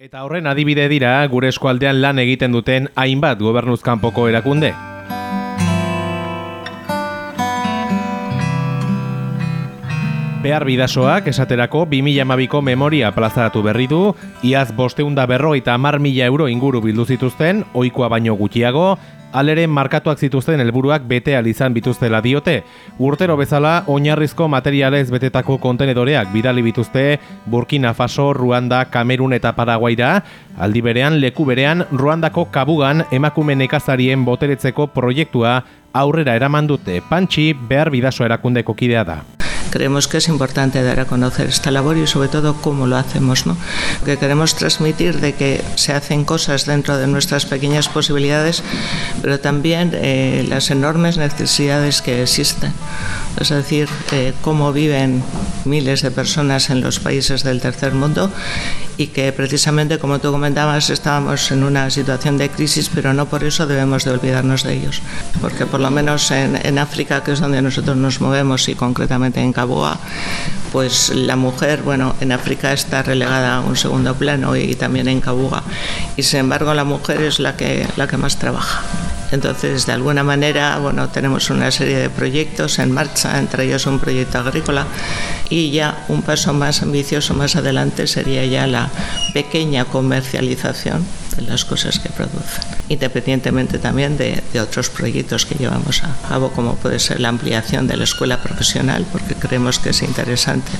Eta horren adibide dira gure eskualdean lan egiten duten hainbat gobernuzkanpoko erakunde. Behar bidasoak esaterako 2012ko memoria plazaratu berri du, iaz bosteunda berroita mar mila euro inguru bildu zituzten, oikoa baino gutxiago, alere markatuak zituzten helburuak bete izan bituztela diote. Urtero bezala, oinarrizko materialez betetako kontenedoreak bidali bituzte Burkina Faso, Ruanda, Kamerun eta Paraguaira, aldi berean, leku berean, Ruandako kabugan emakume nekazarien boteretzeko proiektua aurrera eraman dute, pantxi behar bidaso erakundeko kidea da. Creemos que es importante dar a conocer esta labor y sobre todo cómo lo hacemos, ¿no? Que queremos transmitir de que se hacen cosas dentro de nuestras pequeñas posibilidades, pero también eh, las enormes necesidades que existen. Es decir, eh, cómo viven miles de personas en los países del tercer mundo y que precisamente, como tú comentabas, estábamos en una situación de crisis, pero no por eso debemos de olvidarnos de ellos. Porque por lo menos en, África, que es donde nosotros nos movemos y concretamente en Caboa, pues la mujer, bueno, en África está relegada a un segundo plano y, también en Cabuga. Y sin embargo la mujer es la que, la que más trabaja. Entonces, de alguna manera, bueno, tenemos una serie de proyectos en marcha, entre ellos un proyecto agrícola, y ya un paso más ambicioso más adelante sería ya la pequeña comercialización de las cosas que producen, independientemente también de, de otros proyectos que llevamos a cabo, como puede ser la ampliación de la escuela profesional, porque creemos que es interesante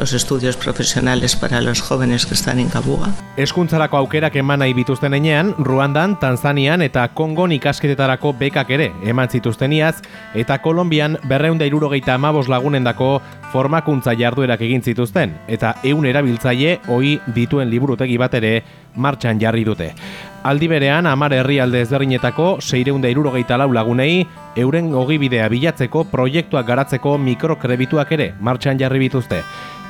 los estudios profesionales para los jóvenes que están en Kabuga. Eskuntzarako aukerak eman nahi bituzten enean, Ruandan, Tanzanian eta Kongon ikasketetarako bekak ere eman zituzteniaz, eta Kolombian berreunda irurogeita amabos lagunendako formakuntza jarduerak egin zituzten, eta eun erabiltzaile hoi dituen liburutegi bat ere martxan jarri dute. Aldi berean, amar herrialde ezberdinetako seireunda irurogeita lau lagunei, euren ogibidea bilatzeko proiektuak garatzeko mikrokrebituak ere martxan jarri bituzte.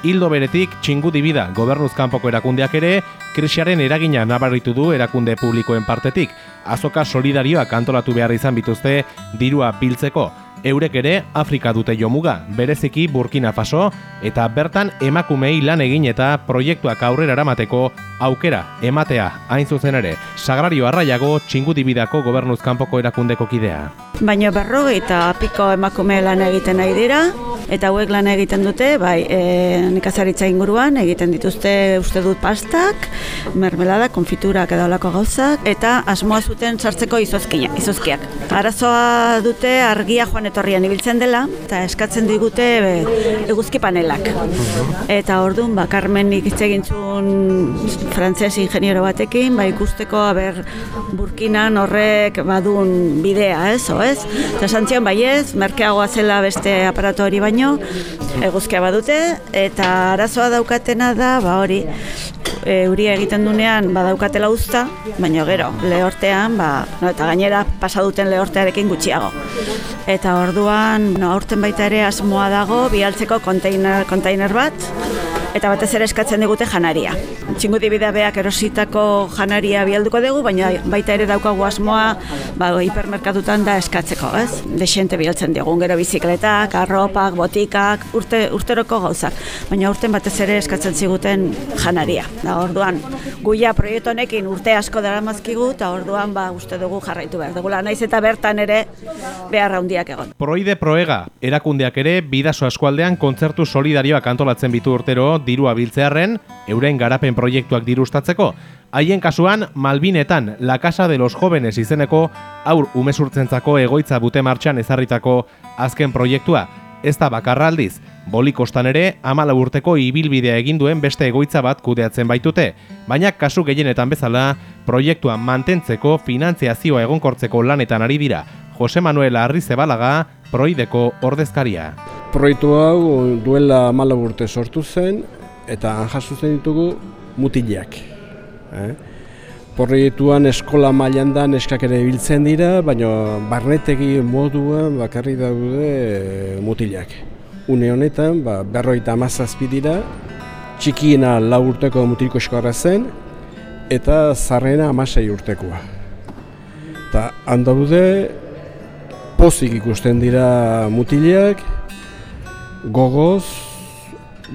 Hildo beretik, txingu dibida gobernuz kanpoko erakundeak ere, krisiaren eragina nabaritu du erakunde publikoen partetik. Azoka solidarioak antolatu behar izan bituzte dirua biltzeko. Eurek ere Afrika dute jomuga, bereziki Burkina Faso, eta bertan emakumei lan egin eta proiektuak aurrera eramateko aukera ematea hain zuzen ere. Sagrario arraiago txingu dibidako gobernuz kanpoko erakundeko kidea. Baina berrogei eta piko emakume lan egiten nahi dira, eta hauek lan egiten dute, bai, e, nekazaritza inguruan, egiten dituzte uste dut pastak, mermelada, konfiturak edo alako gauzak, eta asmoa zuten sartzeko izozkia, izozkiak. Arazoa dute argia joan etorrian ibiltzen dela, eta eskatzen digute e, eguzki panelak. Eta orduan, ba, Carmenik hitz egin zuen frantzes ingeniero batekin, ba, ikusteko, aber, burkinan horrek badun bidea, ez, o ez? Eta santzion, bai ez, merkeagoa zela beste aparato hori baino, eguzkia badute, eta arazoa daukatena da, ba hori, e, euria egiten dunean badaukatela uzta, baina gero, lehortean, ba, no, eta gainera pasa duten lehortearekin gutxiago. Eta orduan, no, aurten baita ere asmoa dago, bialtzeko konteiner, konteiner bat, eta batez ere eskatzen digute janaria. Txingu dibidabeak erositako janaria bialduko dugu, baina baita ere daukagu asmoa ba, hipermerkatutan da eskatzeko, ez? Desente bialtzen digun, gero bizikletak, arropak, botikak, urte, urteroko gauzak. Baina urten batez ere eskatzen ziguten janaria. Da, orduan, guia proiektu honekin urte asko dara mazkigu, eta orduan ba, uste dugu jarraitu behar. Dugula, naiz eta bertan ere behar handiak egon. Proide proega, erakundeak ere bidaso askualdean kontzertu solidarioak antolatzen bitu urtero dirua biltzearren, euren garapen proiektuak dirustatzeko. Haien kasuan, Malbinetan, La Casa de los Jóvenes izeneko aur umezurtzentzako egoitza bute martxan ezarritako azken proiektua. Ez da bakarraldiz, bolikostan ere, amala urteko ibilbidea egin duen beste egoitza bat kudeatzen baitute, baina kasu gehienetan bezala, proiektua mantentzeko finantziazioa egonkortzeko lanetan ari dira. Jose Manuel Arrizebalaga, proideko ordezkaria. Proiektu hau duela amala urte sortu zen, eta jasotzen ditugu mutileak. Eh? Proiektuan eskola mailan da neskak ere biltzen dira, baina barnetegi moduan bakarri daude mutilak. Une honetan, ba, berroita amazazpi dira, txikiena lau urteko mutiliko eskorra zen, eta zarrena amasei urtekoa. Eta handaude, pozik ikusten dira mutilak, gogoz,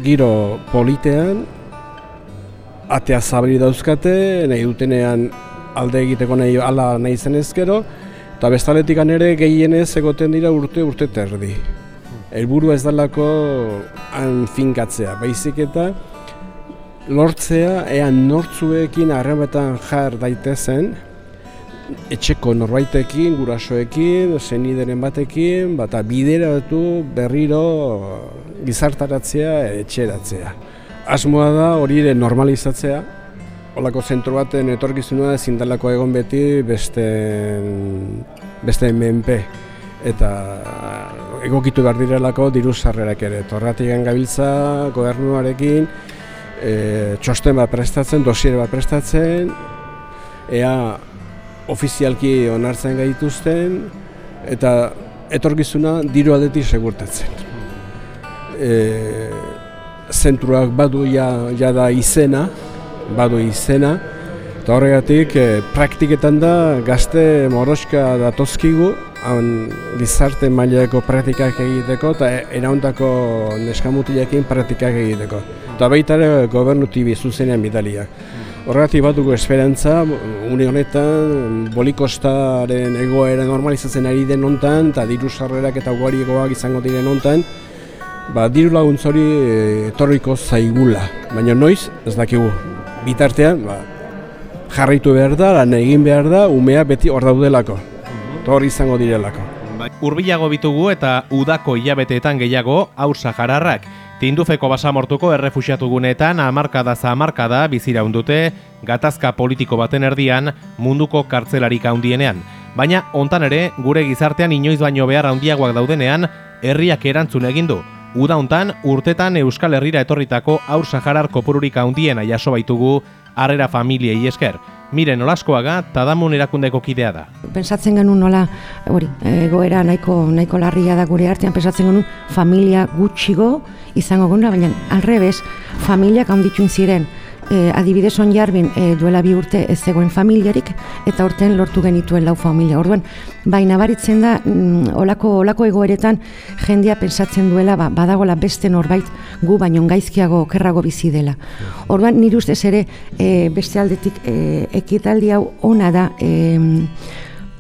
giro politean, atea zabri dauzkate, nahi dutenean alde egiteko nahi ala nahi zen ezkero, eta bestaletik ere gehienez egoten dira urte urte terdi. Helburu ez dalako han finkatzea, baizik eta lortzea ean nortzuekin harremetan jar daitezen, etxeko norbaitekin, gurasoekin, zenideren batekin, bata bideratu berriro gizartaratzea, etxeratzea. Asmoa da hori normalizatzea, Olako zentro baten etorkizunua ezin dalako egon beti beste beste menpe eta egokitu behar direlako diru sarrerak ere. Torratik gabiltza gobernuarekin e, txosten bat prestatzen, dosiere bat prestatzen, ea ofizialki onartzen gaituzten eta etorkizuna diru aldetik segurtatzen. E, zentruak badu ja, ja da izena, badu izena, eta horregatik e, praktiketan da gazte moroska datozkigu, han gizarte mailako praktikak egiteko eta erauntako neskamutilekin praktikak egiteko. Eta baita ere gobernu tibi zuzenean bidaliak. Horregatik bat dugu esperantza, une honetan, bolikostaren egoera normalizatzen ari den hontan, eta diru sarrerak eta guari egoak izango diren hontan, ba, diru laguntzori e, etorriko zaigula, baina noiz ez dakigu bitartean ba, jarraitu behar da, lan egin behar da, umea beti hor daudelako, hor izango direlako. Bai, urbilago bitugu eta udako hilabeteetan gehiago aursa jararrak. Tindufeko basamortuko errefusiatu guneetan amarkada za amarkada bizira undute gatazka politiko baten erdian munduko kartzelarik handienean. Baina hontan ere gure gizartean inoiz baino behar handiagoak daudenean herriak erantzun egin du. Uda hontan urtetan Euskal Herrira etorritako aur Saharar kopururik handiena jaso baitugu harrera familiei esker. Miren Olaskoaga Tadamun erakundeko kidea da. Pensatzen genuen nola, hori, egoera nahiko nahiko larria da gure artean pensatzen genuen familia gutxigo izango guna, baina alrebez familiak handituen ziren e, adibidez on jarbin e, duela bi urte ez zegoen familiarik eta urten lortu genituen lau familia. Orduan, baina baritzen da, mm, olako, olako egoeretan jendia pensatzen duela, ba, badagola beste norbait gu baino gaizkiago kerrago bizi dela. Orduan, nire ustez ere e, beste aldetik e, ekitaldi hau ona da, e,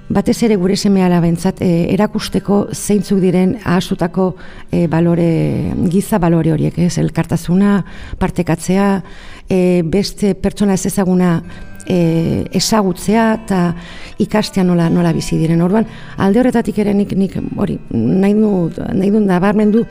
batez ere gure seme alabentzat e, erakusteko zeintzuk diren ahasutako e, balore, giza balore horiek, ez, elkartasuna, partekatzea, e, beste pertsona ez ezaguna e, ezagutzea eta ikastea nola, nola bizi diren. Orduan, alde horretatik ere nik, nik hori, nahi du, nahi du, nabarmendu,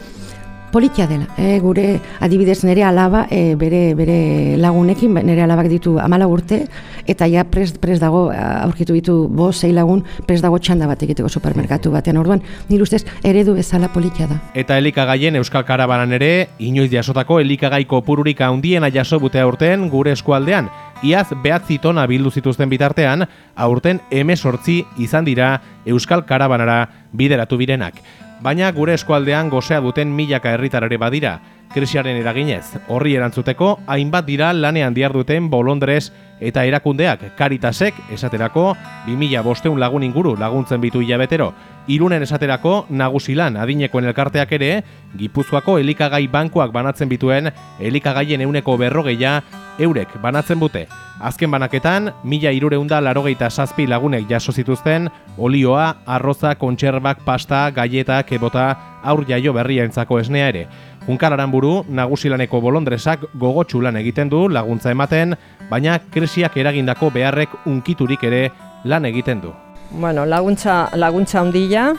politia dela. E, gure adibidez nere alaba e, bere, bere lagunekin, nere alabak ditu amala urte, eta ja prest, prest dago, aurkitu ditu bo, zei lagun, prest dago txanda bat egiteko supermerkatu batean. Orduan, nire ustez, eredu bezala politia da. Eta elikagaien Euskal Karabanan ere, inoiz jasotako elikagaiko pururik handiena jaso bute aurten gure eskualdean. Iaz behatzi tona bildu zituzten bitartean, aurten emesortzi izan dira Euskal Karabanara bideratu birenak baina gure eskualdean gozea duten milaka herritarare badira. Krisiaren eraginez, horri erantzuteko, hainbat dira lanean diar duten bolondrez eta erakundeak karitasek esaterako 2000 bosteun lagun inguru laguntzen bitu hilabetero. Irunen esaterako nagusilan adinekoen elkarteak ere, Gipuzkoako elikagai bankuak banatzen bituen elikagaien euneko berrogeia eurek banatzen bute. Azken banaketan, mila irureunda larogeita sazpi lagunek jaso zituzten, olioa, arroza, kontserbak, pasta, gaietak, ebota, aur jaio berria entzako esnea ere. Junkararan buru, nagusilaneko bolondresak gogotxu lan egiten du laguntza ematen, baina krisiak eragindako beharrek unkiturik ere lan egiten du. Bueno, laguntza, laguntza ondila,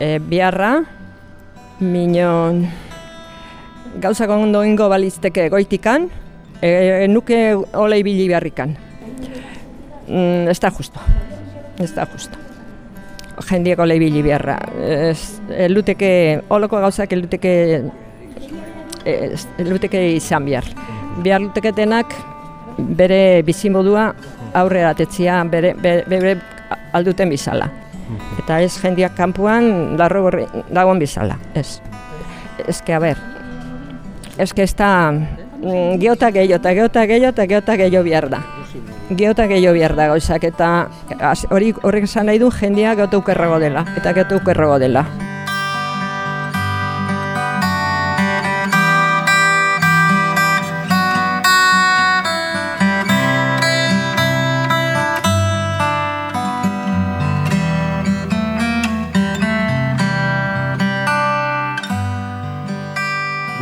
e, biharra, minon gauzak ondo ingo balizteke goitikan, e, nuke ole ibili beharrikan. Mm, ez da justo. Ez da justo. Jendiek ole ibili beharra. Ez, eluteke, oloko gauzak eluteke, eluteke izan behar. Behar luteketenak bere bizimodua aurrera atetzia bere, bere, bere alduten bizala. Eta ez jendiak kanpuan darro dagoen bizala. Ez. Ez que, a ber, ez que ez da, geota gehiago eta geota gehiago eta geota gehiago behar da. Geota gehiago behar da gauzak eta hori horrek esan nahi du jendia geota ukerrago dela eta geota ukerrago dela.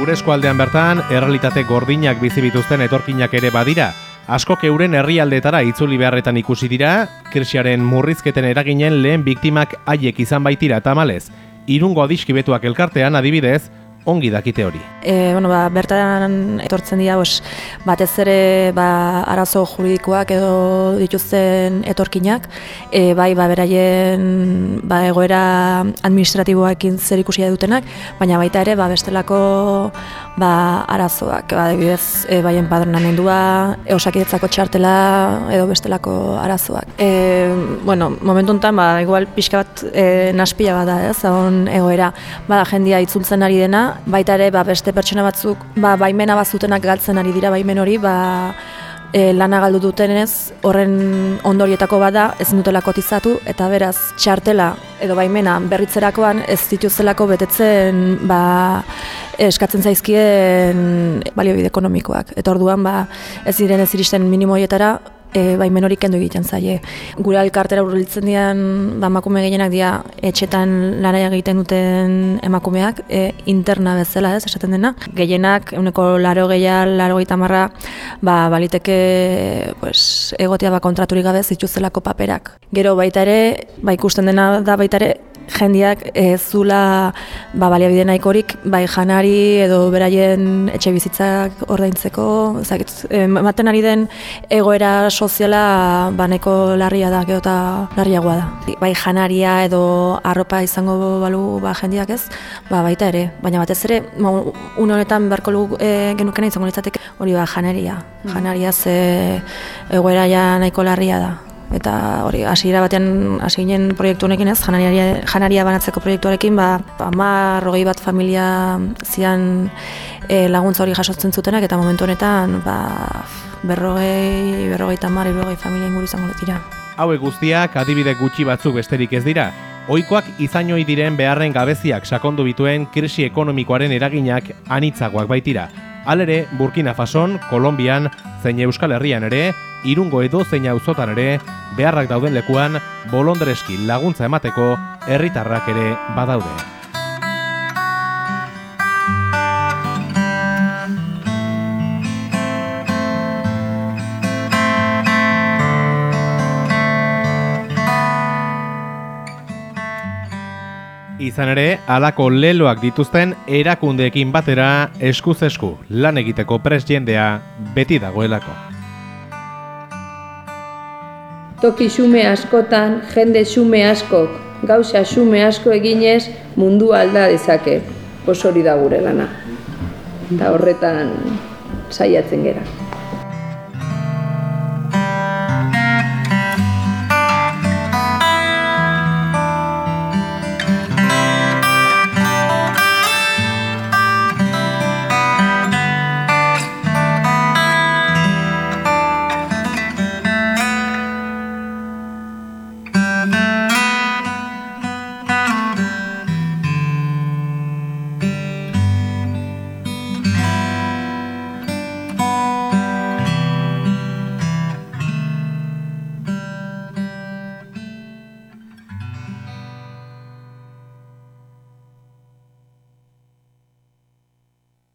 Gure eskualdean bertan, errealitate gordinak bizi bituzten etorkinak ere badira. Askok euren herrialdetara itzuli beharretan ikusi dira, krisiaren murrizketen eraginen lehen biktimak haiek izan baitira tamalez. Irungo adiskibetuak elkartean adibidez, ongi dakite hori. E, bueno, ba, bertan etortzen dira bos, batez ere ba, arazo juridikoak edo dituzten etorkinak, e, bai ba, beraien ba, egoera administratiboekin zer ikusi dutenak, baina baita ere ba, bestelako ba, arazoak, ba, adibidez, e, baien padronamendua, e, osakidetzako txartela edo bestelako arazoak. E, bueno, momentu honetan, ba, igual pixka bat e, naspila bat da, ez, on egoera, bada jendia itzultzen ari dena, baita ere ba, beste pertsona batzuk ba, baimena bazutenak galtzen ari dira baimen hori ba, e, lana galdu dutenez horren ondorietako bada ezin dutela kotizatu eta beraz txartela edo baimena berritzerakoan ez dituzelako betetzen ba, eskatzen zaizkien baliobide ekonomikoak. Eta orduan ba, ez diren ez iristen minimoietara e, baimen hori kendu egiten zaie. Gure alkartera urbiltzen dian ba, emakume gehienak dira etxetan lana egiten duten emakumeak, e, interna bezala ez, esaten dena. Gehienak, euneko laro gehial, laro marra, ba, baliteke pues, egotea ba, kontraturik gabe zituzelako paperak. Gero baita ere, ba, ikusten dena da baita ere, jendiak ez zula ba, baliabide nahikorik bai janari edo beraien etxe bizitzak ordaintzeko, ezagik, ematen ari den egoera soziala baneko larria da, gero eta larriagoa da. Bai janaria edo arropa izango balu ba, jendiak ez, ba, baita ere, baina batez ere, ma, une honetan beharko lu, e, genukena izango litzateke hori ba, janaria. Mm. Janaria ze egoera ja nahiko larria da eta hori hasiera batean hasi ginen proiektu honekin ez janaria, janaria banatzeko proiektuarekin ba 10 bat familia zian e, laguntza hori jasotzen zutenak eta momentu honetan ba berrogei, berrogei tamar, berrogei familia inguru izango dira. Hauek guztiak adibide gutxi batzuk besterik ez dira. Oikoak izainoi diren beharren gabeziak sakondu bituen krisi ekonomikoaren eraginak anitzagoak baitira. Alere, Burkina Fason, Kolombian, zein Euskal Herrian ere, irungo edo zein auzotan ere, beharrak dauden lekuan, bolondreski laguntza emateko, herritarrak ere badaude. Izan ere, alako leloak dituzten erakundeekin batera eskuz esku lan egiteko pres jendea beti dagoelako. Toki xume askotan, jende xume askok, gauza xume asko eginez mundu alda dezake. Osori da gure lana. Eta horretan saiatzen gera.